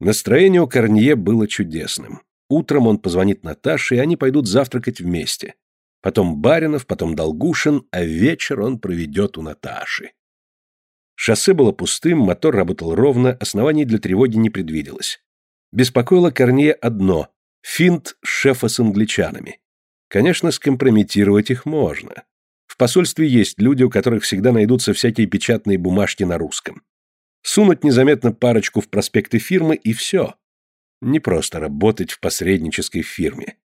Настроение у Корнье было чудесным. Утром он позвонит Наташе, и они пойдут завтракать вместе. Потом Баринов, потом Долгушин, а вечер он проведет у Наташи. Шоссе было пустым, мотор работал ровно, оснований для тревоги не предвиделось. Беспокоило Корнье одно – финт шефа с англичанами. Конечно, скомпрометировать их можно. В посольстве есть люди, у которых всегда найдутся всякие печатные бумажки на русском. Сунуть незаметно парочку в проспекты фирмы и все. Не просто работать в посреднической фирме.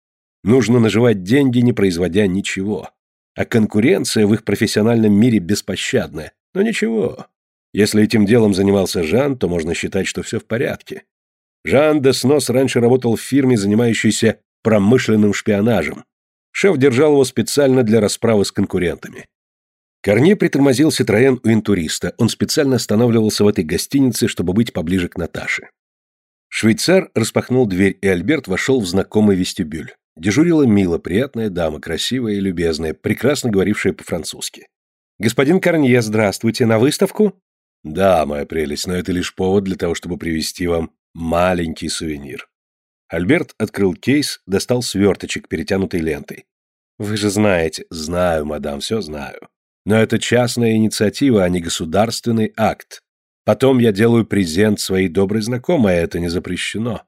Нужно наживать деньги, не производя ничего. А конкуренция в их профессиональном мире беспощадная. Но ничего. Если этим делом занимался Жан, то можно считать, что все в порядке. Жан Деснос раньше работал в фирме, занимающейся промышленным шпионажем. Шеф держал его специально для расправы с конкурентами. Корне притормозил Ситроен у интуриста. Он специально останавливался в этой гостинице, чтобы быть поближе к Наташе. Швейцар распахнул дверь, и Альберт вошел в знакомый вестибюль. Дежурила Мила, приятная дама, красивая и любезная, прекрасно говорившая по-французски. «Господин Корнье, здравствуйте. На выставку?» «Да, моя прелесть, но это лишь повод для того, чтобы привезти вам маленький сувенир». Альберт открыл кейс, достал сверточек, перетянутый лентой. «Вы же знаете». «Знаю, мадам, все знаю. Но это частная инициатива, а не государственный акт. Потом я делаю презент своей доброй знакомой, а это не запрещено.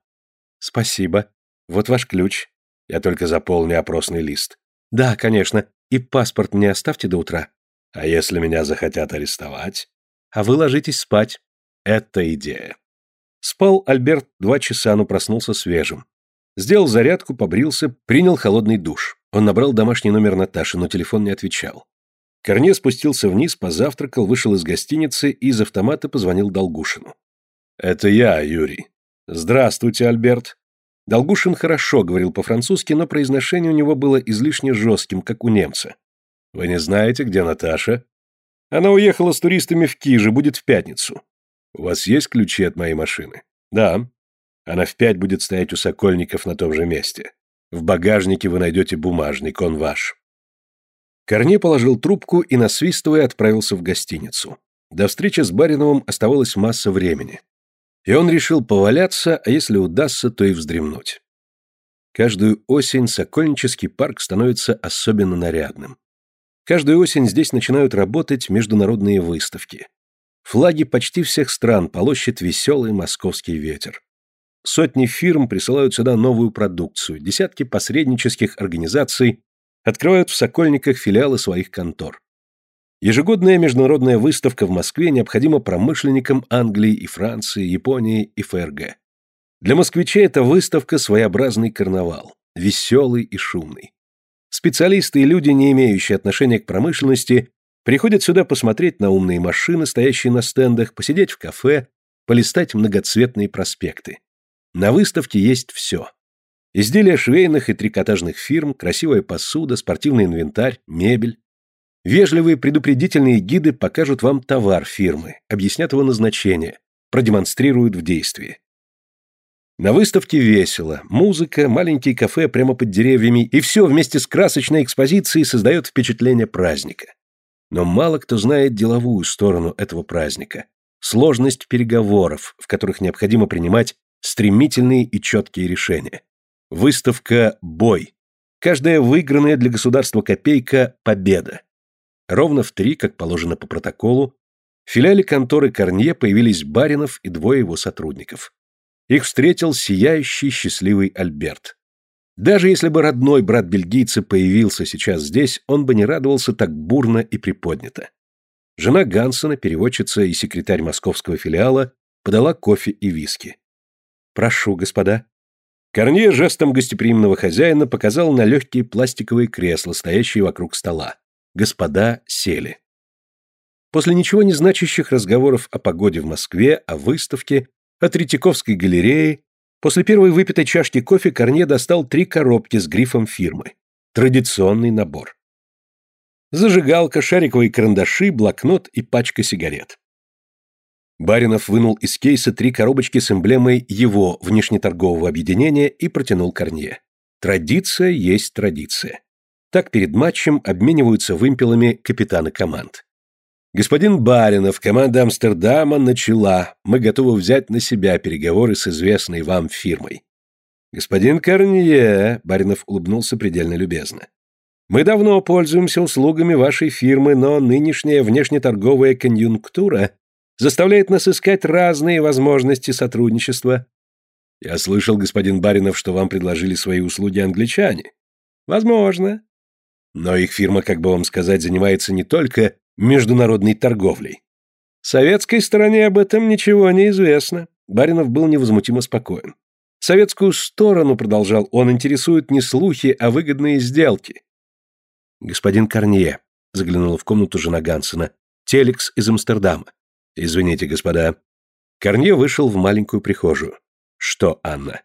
Спасибо. Вот ваш ключ. Я только заполню опросный лист. Да, конечно. И паспорт мне оставьте до утра. А если меня захотят арестовать? А вы ложитесь спать. Это идея. Спал Альберт два часа, но проснулся свежим. Сделал зарядку, побрился, принял холодный душ. Он набрал домашний номер Наташи, но телефон не отвечал. Корне спустился вниз, позавтракал, вышел из гостиницы и из автомата позвонил Долгушину. «Это я, Юрий. Здравствуйте, Альберт». Долгушин хорошо говорил по-французски, но произношение у него было излишне жестким, как у немца. «Вы не знаете, где Наташа?» «Она уехала с туристами в Киже, будет в пятницу». «У вас есть ключи от моей машины?» «Да». «Она в пять будет стоять у Сокольников на том же месте. В багажнике вы найдете бумажник, он ваш». Корне положил трубку и, насвистывая, отправился в гостиницу. До встречи с Бариновым оставалась масса времени. И он решил поваляться, а если удастся, то и вздремнуть. Каждую осень Сокольнический парк становится особенно нарядным. Каждую осень здесь начинают работать международные выставки. Флаги почти всех стран полощет веселый московский ветер. Сотни фирм присылают сюда новую продукцию, десятки посреднических организаций открывают в Сокольниках филиалы своих контор. Ежегодная международная выставка в Москве необходима промышленникам Англии и Франции, Японии и ФРГ. Для москвичей эта выставка – своеобразный карнавал, веселый и шумный. Специалисты и люди, не имеющие отношения к промышленности, приходят сюда посмотреть на умные машины, стоящие на стендах, посидеть в кафе, полистать многоцветные проспекты. На выставке есть все. Изделия швейных и трикотажных фирм, красивая посуда, спортивный инвентарь, мебель. Вежливые предупредительные гиды покажут вам товар фирмы, объяснят его назначение, продемонстрируют в действии. На выставке весело, музыка, маленькие кафе прямо под деревьями, и все вместе с красочной экспозицией создает впечатление праздника. Но мало кто знает деловую сторону этого праздника, сложность переговоров, в которых необходимо принимать стремительные и четкие решения. Выставка «Бой». Каждая выигранная для государства копейка – победа. Ровно в три, как положено по протоколу, в филиале конторы Корнье появились Баринов и двое его сотрудников. Их встретил сияющий счастливый Альберт. Даже если бы родной брат бельгийца появился сейчас здесь, он бы не радовался так бурно и приподнято. Жена Гансона, переводчица и секретарь московского филиала, подала кофе и виски. «Прошу, господа», Корнея жестом гостеприимного хозяина показал на легкие пластиковые кресла, стоящие вокруг стола. Господа сели. После ничего не значащих разговоров о погоде в Москве, о выставке, о Третьяковской галерее, после первой выпитой чашки кофе Корне достал три коробки с грифом фирмы. Традиционный набор. Зажигалка, шариковые карандаши, блокнот и пачка сигарет. Баринов вынул из кейса три коробочки с эмблемой его внешнеторгового объединения и протянул Корнье. Традиция есть традиция. Так перед матчем обмениваются вымпелами капитаны команд. Господин Баринов, команда Амстердама начала. Мы готовы взять на себя переговоры с известной вам фирмой. Господин Корнье, Баринов улыбнулся предельно любезно. Мы давно пользуемся услугами вашей фирмы, но нынешняя внешнеторговая конъюнктура заставляет нас искать разные возможности сотрудничества. Я слышал, господин Баринов, что вам предложили свои услуги англичане. Возможно. Но их фирма, как бы вам сказать, занимается не только международной торговлей. Советской стороне об этом ничего не известно. Баринов был невозмутимо спокоен. Советскую сторону, продолжал он, интересуют не слухи, а выгодные сделки. Господин Корнье, заглянула в комнату жена Гансена, телекс из Амстердама. Извините, господа. Корнье вышел в маленькую прихожую. Что, Анна?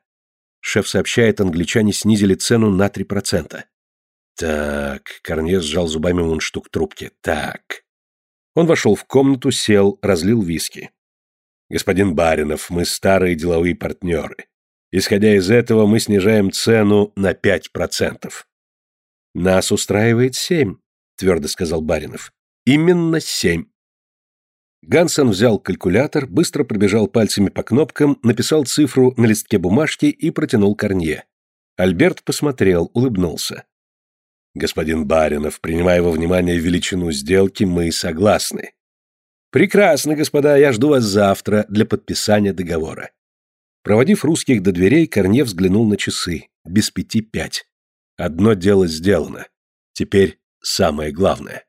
Шеф сообщает, англичане снизили цену на 3%. Так, Корнье сжал зубами мундштук трубки. Так. Он вошел в комнату, сел, разлил виски. Господин Баринов, мы старые деловые партнеры. Исходя из этого, мы снижаем цену на 5%. Нас устраивает семь, твердо сказал Баринов. Именно семь. Гансен взял калькулятор, быстро пробежал пальцами по кнопкам, написал цифру на листке бумажки и протянул Корнье. Альберт посмотрел, улыбнулся. «Господин Баринов, принимая во внимание величину сделки, мы согласны». «Прекрасно, господа, я жду вас завтра для подписания договора». Проводив русских до дверей, Корнье взглянул на часы. Без пяти пять. Одно дело сделано. Теперь самое главное.